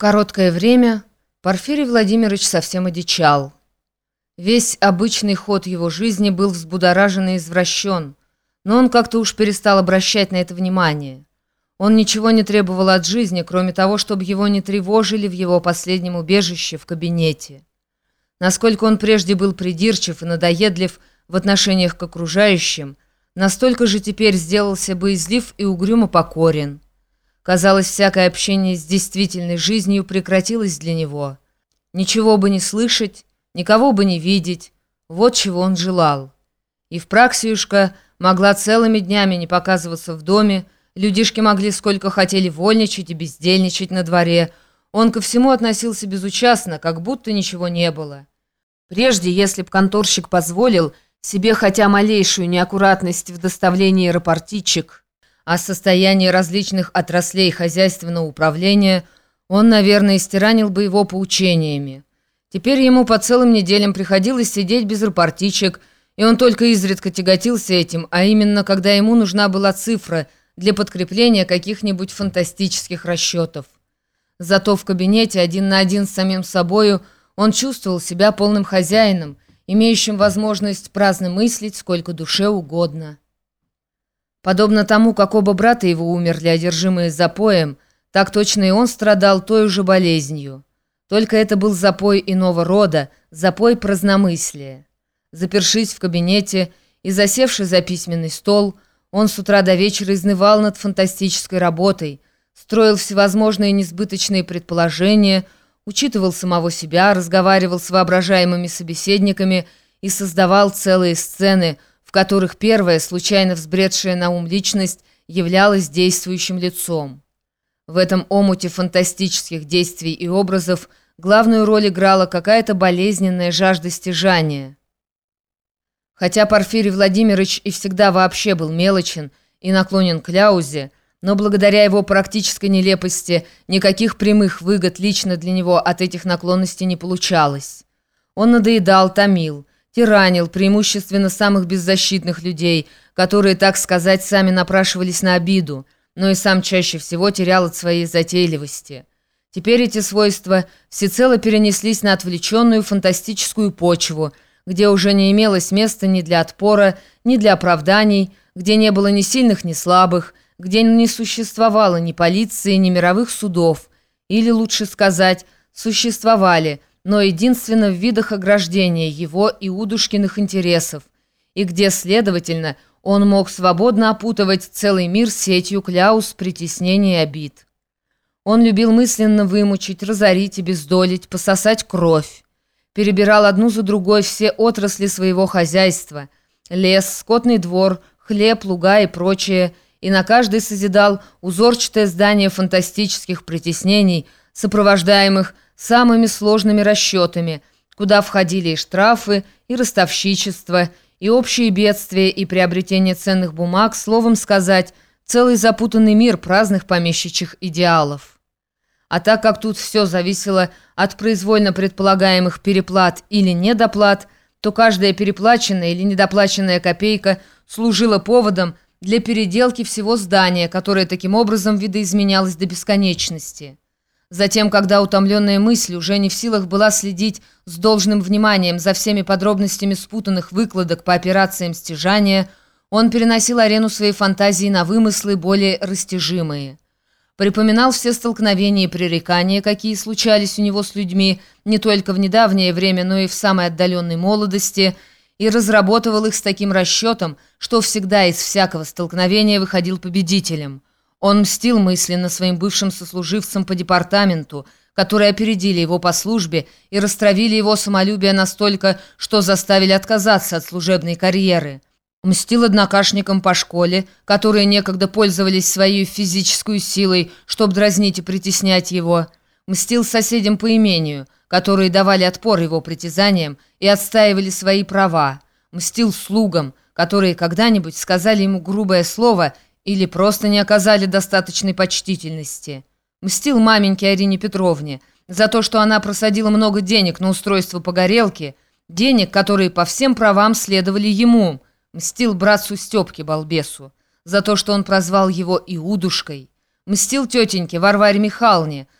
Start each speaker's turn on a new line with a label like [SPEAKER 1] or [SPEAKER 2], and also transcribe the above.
[SPEAKER 1] короткое время Порфирий Владимирович совсем одичал. Весь обычный ход его жизни был взбудоражен и извращен, но он как-то уж перестал обращать на это внимание. Он ничего не требовал от жизни, кроме того, чтобы его не тревожили в его последнем убежище в кабинете. Насколько он прежде был придирчив и надоедлив в отношениях к окружающим, настолько же теперь сделался боязлив и угрюмо покорен. Казалось, всякое общение с действительной жизнью прекратилось для него. Ничего бы не слышать, никого бы не видеть. Вот чего он желал. И в Праксиюшка могла целыми днями не показываться в доме, людишки могли сколько хотели вольничать и бездельничать на дворе. Он ко всему относился безучастно, как будто ничего не было. Прежде, если б конторщик позволил себе хотя малейшую неаккуратность в доставлении рапортичек, о состоянии различных отраслей хозяйственного управления, он, наверное, истиранил бы его поучениями. Теперь ему по целым неделям приходилось сидеть без рапортичек, и он только изредка тяготился этим, а именно, когда ему нужна была цифра для подкрепления каких-нибудь фантастических расчетов. Зато в кабинете один на один с самим собою он чувствовал себя полным хозяином, имеющим возможность праздно мыслить сколько душе угодно. Подобно тому, как оба брата его умерли, одержимые запоем, так точно и он страдал той же болезнью. Только это был запой иного рода, запой праздномыслия. Запершись в кабинете и засевший за письменный стол, он с утра до вечера изнывал над фантастической работой, строил всевозможные несбыточные предположения, учитывал самого себя, разговаривал с воображаемыми собеседниками и создавал целые сцены – в которых первая, случайно взбредшая на ум личность, являлась действующим лицом. В этом омуте фантастических действий и образов главную роль играла какая-то болезненная жажда стяжания. Хотя Порфирий Владимирович и всегда вообще был мелочен и наклонен к ляузе, но благодаря его практической нелепости никаких прямых выгод лично для него от этих наклонностей не получалось. Он надоедал, томил, тиранил преимущественно самых беззащитных людей, которые, так сказать, сами напрашивались на обиду, но и сам чаще всего терял от своей затейливости. Теперь эти свойства всецело перенеслись на отвлеченную фантастическую почву, где уже не имелось места ни для отпора, ни для оправданий, где не было ни сильных, ни слабых, где не существовало ни полиции, ни мировых судов, или, лучше сказать, существовали – но единственно в видах ограждения его и Удушкиных интересов, и где, следовательно, он мог свободно опутывать целый мир сетью кляус, притеснений и обид. Он любил мысленно вымучить, разорить и бездолить, пососать кровь. Перебирал одну за другой все отрасли своего хозяйства – лес, скотный двор, хлеб, луга и прочее, и на каждый созидал узорчатое здание фантастических притеснений, сопровождаемых самыми сложными расчетами, куда входили и штрафы, и ростовщичество, и общие бедствия, и приобретение ценных бумаг, словом сказать, целый запутанный мир праздных помещичьих идеалов. А так как тут все зависело от произвольно предполагаемых переплат или недоплат, то каждая переплаченная или недоплаченная копейка служила поводом для переделки всего здания, которое таким образом видоизменялось до бесконечности. Затем, когда утомленная мысль уже не в силах была следить с должным вниманием за всеми подробностями спутанных выкладок по операциям стяжания, он переносил арену своей фантазии на вымыслы более растяжимые. Припоминал все столкновения и пререкания, какие случались у него с людьми не только в недавнее время, но и в самой отдаленной молодости, и разработывал их с таким расчетом, что всегда из всякого столкновения выходил победителем – он мстил мысленно своим бывшим сослуживцам по департаменту, которые опередили его по службе и растравили его самолюбие настолько, что заставили отказаться от служебной карьеры. Мстил однокашникам по школе, которые некогда пользовались своей физической силой, чтобы дразнить и притеснять его. Мстил соседям по имению, которые давали отпор его притязаниям и отстаивали свои права. Мстил слугам, которые когда-нибудь сказали ему грубое слово – или просто не оказали достаточной почтительности. Мстил маменьке Арине Петровне за то, что она просадила много денег на устройство погорелки, денег, которые по всем правам следовали ему. Мстил братцу Степке Балбесу за то, что он прозвал его Иудушкой. Мстил тетеньке Варваре Михайловне